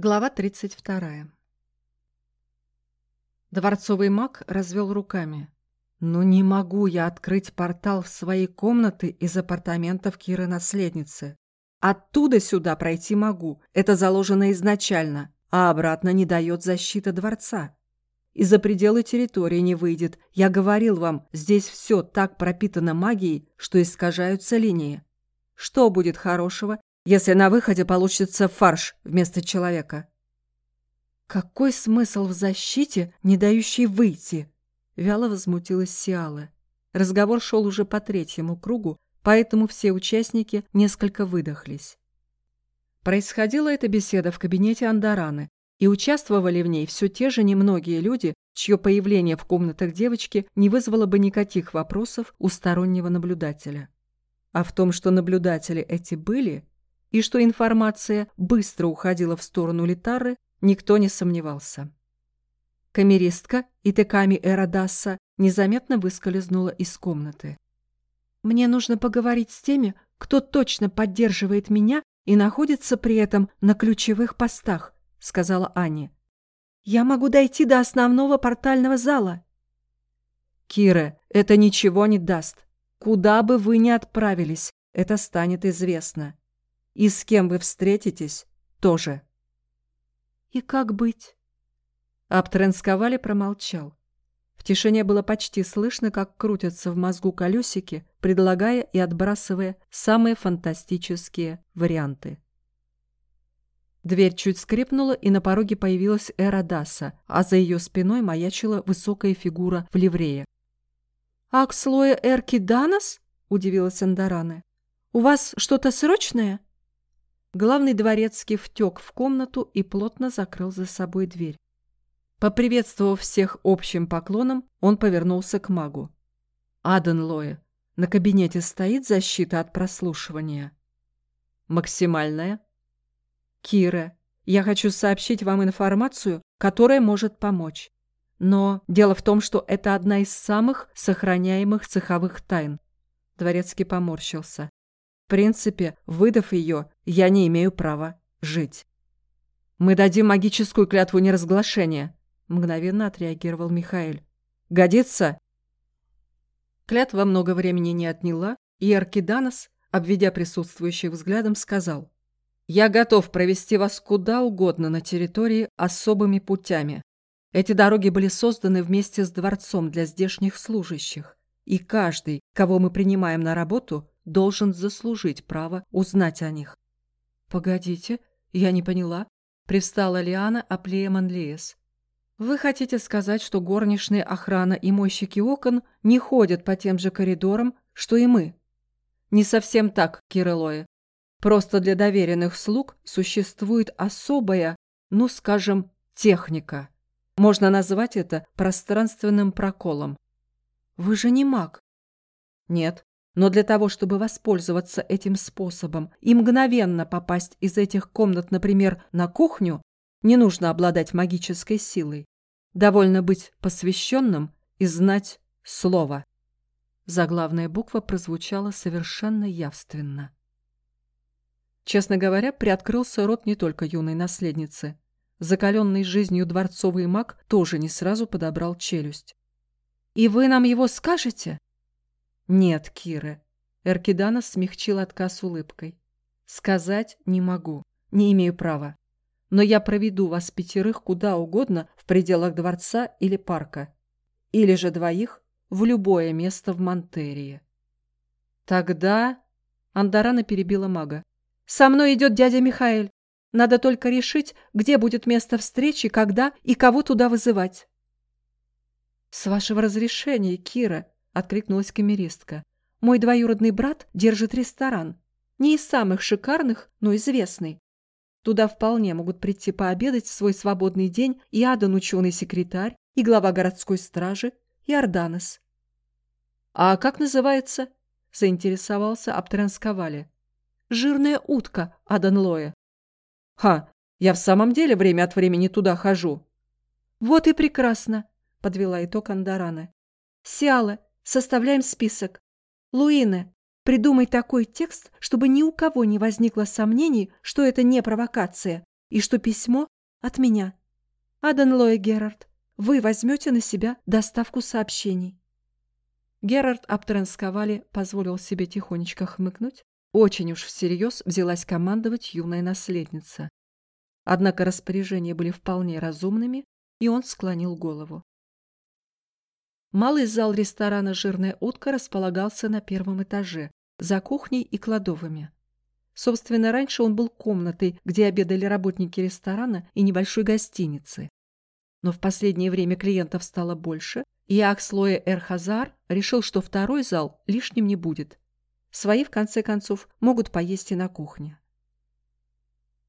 Глава 32. Дворцовый маг развел руками. «Ну не могу я открыть портал в свои комнаты из апартаментов Киры-наследницы. Оттуда сюда пройти могу, это заложено изначально, а обратно не дает защита дворца. И за пределы территории не выйдет. Я говорил вам, здесь все так пропитано магией, что искажаются линии. Что будет хорошего, если на выходе получится фарш вместо человека. «Какой смысл в защите, не дающей выйти?» — вяло возмутилась Сиала. Разговор шел уже по третьему кругу, поэтому все участники несколько выдохлись. Происходила эта беседа в кабинете Андараны, и участвовали в ней все те же немногие люди, чье появление в комнатах девочки не вызвало бы никаких вопросов у стороннего наблюдателя. А в том, что наблюдатели эти были, и что информация быстро уходила в сторону Литары, никто не сомневался. Камеристка Итеками Эрадаса незаметно выскользнула из комнаты. «Мне нужно поговорить с теми, кто точно поддерживает меня и находится при этом на ключевых постах», — сказала Аня. «Я могу дойти до основного портального зала». «Кира, это ничего не даст. Куда бы вы ни отправились, это станет известно. И с кем вы встретитесь, тоже. И как быть? Абтренсковали промолчал. В тишине было почти слышно, как крутятся в мозгу колесики, предлагая и отбрасывая самые фантастические варианты. Дверь чуть скрипнула, и на пороге появилась Эра Даса, а за ее спиной маячила высокая фигура в ливрее. «Акслоя Эрки Данас?» – удивилась Андаране. «У вас что-то срочное?» Главный дворецкий втек в комнату и плотно закрыл за собой дверь. Поприветствовав всех общим поклоном, он повернулся к магу. «Аден Лоя, на кабинете стоит защита от прослушивания?» «Максимальная?» «Кира, я хочу сообщить вам информацию, которая может помочь. Но дело в том, что это одна из самых сохраняемых цеховых тайн». Дворецкий поморщился. В принципе, выдав ее, я не имею права жить. «Мы дадим магическую клятву неразглашения», — мгновенно отреагировал Михаил. «Годится?» Клятва много времени не отняла, и Аркиданос, обведя присутствующих взглядом, сказал. «Я готов провести вас куда угодно на территории особыми путями. Эти дороги были созданы вместе с дворцом для здешних служащих, и каждый, кого мы принимаем на работу, должен заслужить право узнать о них. «Погодите, я не поняла», — привстала Лиана Аплея Манлиес. «Вы хотите сказать, что горничные охрана и мойщики окон не ходят по тем же коридорам, что и мы?» «Не совсем так, Кириллоя. Просто для доверенных слуг существует особая, ну, скажем, техника. Можно назвать это пространственным проколом. Вы же не маг. Нет, но для того, чтобы воспользоваться этим способом и мгновенно попасть из этих комнат, например, на кухню, не нужно обладать магической силой. Довольно быть посвященным и знать слово. Заглавная буква прозвучала совершенно явственно. Честно говоря, приоткрылся рот не только юной наследницы. Закаленный жизнью дворцовый маг тоже не сразу подобрал челюсть. «И вы нам его скажете?» «Нет, Кира». Эркидана смягчил отказ улыбкой. «Сказать не могу, не имею права. Но я проведу вас пятерых куда угодно в пределах дворца или парка. Или же двоих в любое место в Монтерии». «Тогда...» Андарана перебила мага. «Со мной идет дядя Михаил. Надо только решить, где будет место встречи, когда и кого туда вызывать». «С вашего разрешения, Кира», откликнулась камеристка. «Мой двоюродный брат держит ресторан. Не из самых шикарных, но известный. Туда вполне могут прийти пообедать в свой свободный день и Адан ученый-секретарь, и глава городской стражи, и Орданес». «А как называется?» – заинтересовался Аптрансковали. «Жирная утка, Адан Лоя». «Ха, я в самом деле время от времени туда хожу». «Вот и прекрасно», – подвела итог Андарана. «Сиала, Составляем список. Луина, придумай такой текст, чтобы ни у кого не возникло сомнений, что это не провокация. и что письмо от меня. Адан Лоя Герард, вы возьмете на себя доставку сообщений. Герард Аптренсковали позволил себе тихонечко хмыкнуть. Очень уж всерьез взялась командовать юная наследница. Однако распоряжения были вполне разумными, и он склонил голову. Малый зал ресторана «Жирная утка» располагался на первом этаже, за кухней и кладовыми. Собственно, раньше он был комнатой, где обедали работники ресторана и небольшой гостиницы. Но в последнее время клиентов стало больше, и Акслоя Эрхазар решил, что второй зал лишним не будет. Свои, в конце концов, могут поесть и на кухне.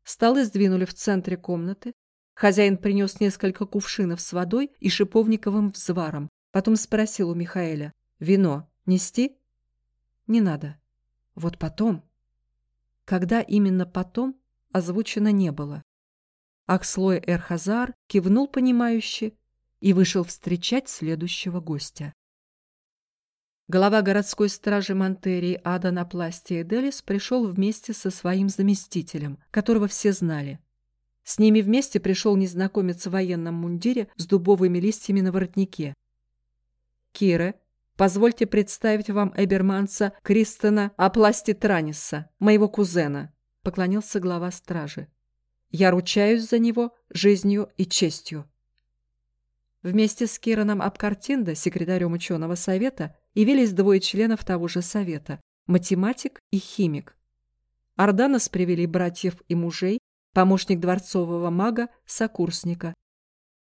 Столы сдвинули в центре комнаты. Хозяин принес несколько кувшинов с водой и шиповниковым взваром, Потом спросил у Михаэля. «Вино нести?» «Не надо. Вот потом». Когда именно потом, озвучено не было. Акслой Эрхазар кивнул понимающе и вышел встречать следующего гостя. Глава городской стражи Монтерии Ада Напластия Делис пришел вместе со своим заместителем, которого все знали. С ними вместе пришел незнакомец в военном мундире с дубовыми листьями на воротнике. Кира, позвольте представить вам эберманца Кристона Апластитраниса, моего кузена», — поклонился глава стражи. «Я ручаюсь за него жизнью и честью». Вместе с Кираном Апкартинда, секретарем ученого совета, явились двое членов того же совета – математик и химик. Орданос привели братьев и мужей, помощник дворцового мага, сокурсника.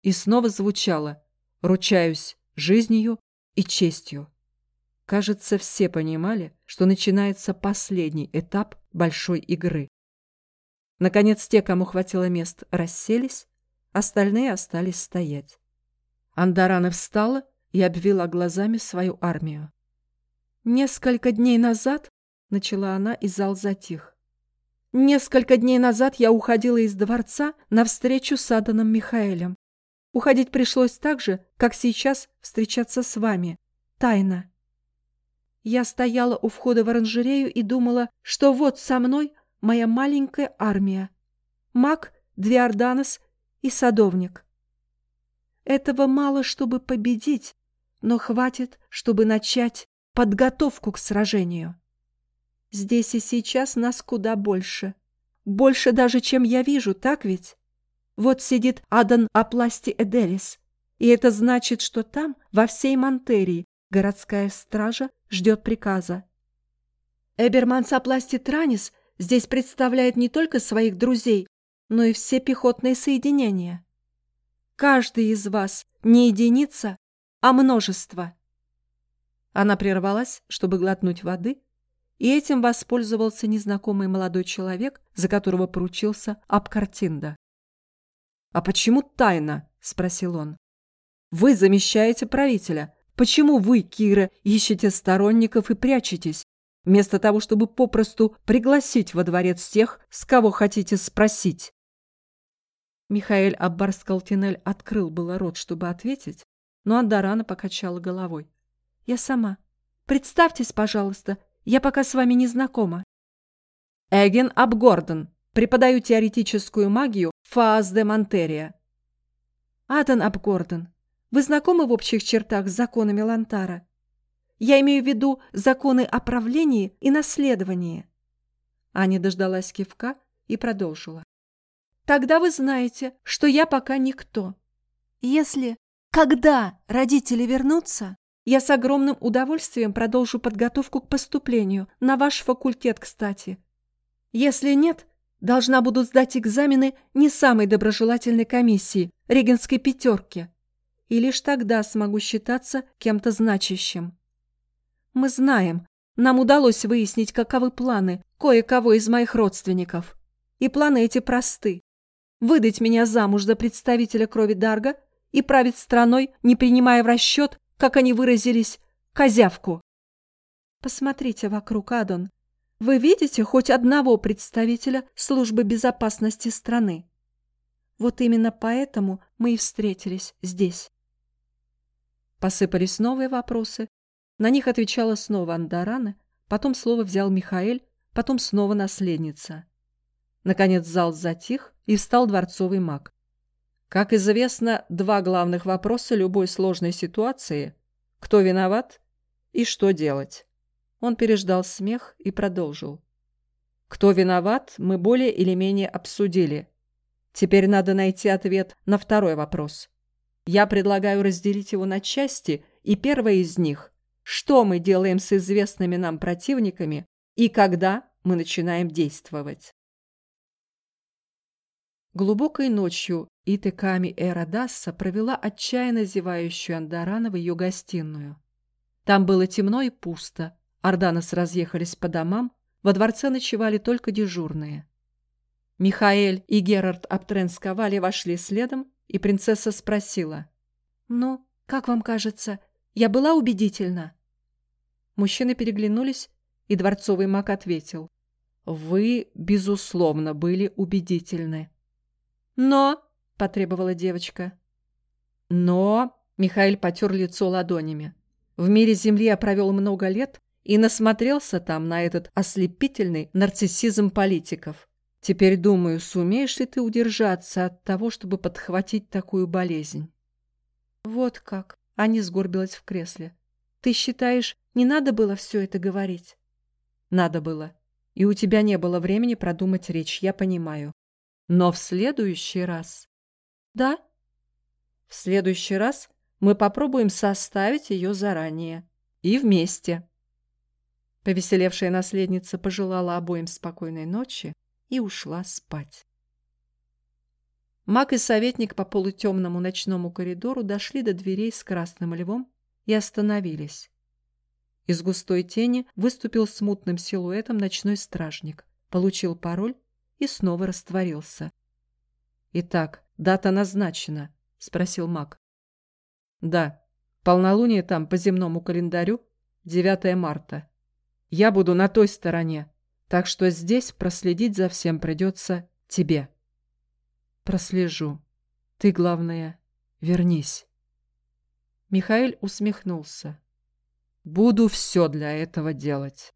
И снова звучало «Ручаюсь жизнью и честью. Кажется, все понимали, что начинается последний этап большой игры. Наконец, те, кому хватило мест, расселись, остальные остались стоять. Андарана встала и обвела глазами свою армию. «Несколько дней назад», — начала она, и зал затих. «Несколько дней назад я уходила из дворца навстречу с Аданом Михаэлем. Уходить пришлось так же, как сейчас встречаться с вами. Тайна. Я стояла у входа в оранжерею и думала, что вот со мной моя маленькая армия. Маг, две Орданос и садовник. Этого мало, чтобы победить, но хватит, чтобы начать подготовку к сражению. Здесь и сейчас нас куда больше. Больше даже, чем я вижу, так ведь? Вот сидит Адан Апласти Эделис. И это значит, что там, во всей Монтерии, городская стража ждет приказа. Эберманс Апласти Транис здесь представляет не только своих друзей, но и все пехотные соединения. Каждый из вас не единица, а множество. Она прервалась, чтобы глотнуть воды, и этим воспользовался незнакомый молодой человек, за которого поручился Абкартинда. «А почему тайна?» – спросил он. «Вы замещаете правителя. Почему вы, Кира, ищете сторонников и прячетесь, вместо того, чтобы попросту пригласить во дворец тех, с кого хотите спросить?» Михаэль Аббарскалтинель открыл было рот, чтобы ответить, но Андарана покачала головой. «Я сама. Представьтесь, пожалуйста, я пока с вами не знакома». «Эгин Абгордон», Преподаю теоретическую магию Фаас де Монтерия. Атан Абгордон, вы знакомы в общих чертах с законами Лантара? Я имею в виду законы о правлении и наследовании. Аня дождалась кивка и продолжила. Тогда вы знаете, что я пока никто. Если, когда родители вернутся, я с огромным удовольствием продолжу подготовку к поступлению, на ваш факультет, кстати. Если нет, Должна буду сдать экзамены не самой доброжелательной комиссии, регенской пятерки. И лишь тогда смогу считаться кем-то значащим. Мы знаем, нам удалось выяснить, каковы планы кое-кого из моих родственников. И планы эти просты. Выдать меня замуж за представителя крови Дарга и править страной, не принимая в расчет, как они выразились, козявку. Посмотрите вокруг, Адон. Вы видите хоть одного представителя службы безопасности страны? Вот именно поэтому мы и встретились здесь. Посыпались новые вопросы. На них отвечала снова Андарана, потом слово взял Михаэль, потом снова наследница. Наконец зал затих, и встал дворцовый маг. Как известно, два главных вопроса любой сложной ситуации – кто виноват и что делать. Он переждал смех и продолжил. Кто виноват, мы более или менее обсудили. Теперь надо найти ответ на второй вопрос. Я предлагаю разделить его на части, и первая из них – что мы делаем с известными нам противниками и когда мы начинаем действовать. Глубокой ночью Итеками Эрадасса провела отчаянно зевающую Андарана в ее гостиную. Там было темно и пусто. Орданос разъехались по домам, во дворце ночевали только дежурные. Михаэль и Герард Аптренсковали вошли следом, и принцесса спросила. «Ну, как вам кажется, я была убедительна?» Мужчины переглянулись, и дворцовый маг ответил. «Вы, безусловно, были убедительны». «Но!» — потребовала девочка. «Но!» — Михаил потер лицо ладонями. «В мире Земли я провел много лет и насмотрелся там на этот ослепительный нарциссизм политиков. Теперь думаю, сумеешь ли ты удержаться от того, чтобы подхватить такую болезнь?» «Вот как!» — Аня сгорбилась в кресле. «Ты считаешь, не надо было все это говорить?» «Надо было. И у тебя не было времени продумать речь, я понимаю. Но в следующий раз... Да? В следующий раз мы попробуем составить ее заранее. И вместе. Повеселевшая наследница пожелала обоим спокойной ночи и ушла спать. Маг и советник по полутемному ночному коридору дошли до дверей с красным львом и остановились. Из густой тени выступил смутным силуэтом ночной стражник, получил пароль и снова растворился. «Итак, дата назначена?» — спросил маг. «Да, полнолуние там по земному календарю 9 марта. Я буду на той стороне, так что здесь проследить за всем придется тебе». «Прослежу. Ты, главное, вернись». Михаил усмехнулся. «Буду все для этого делать».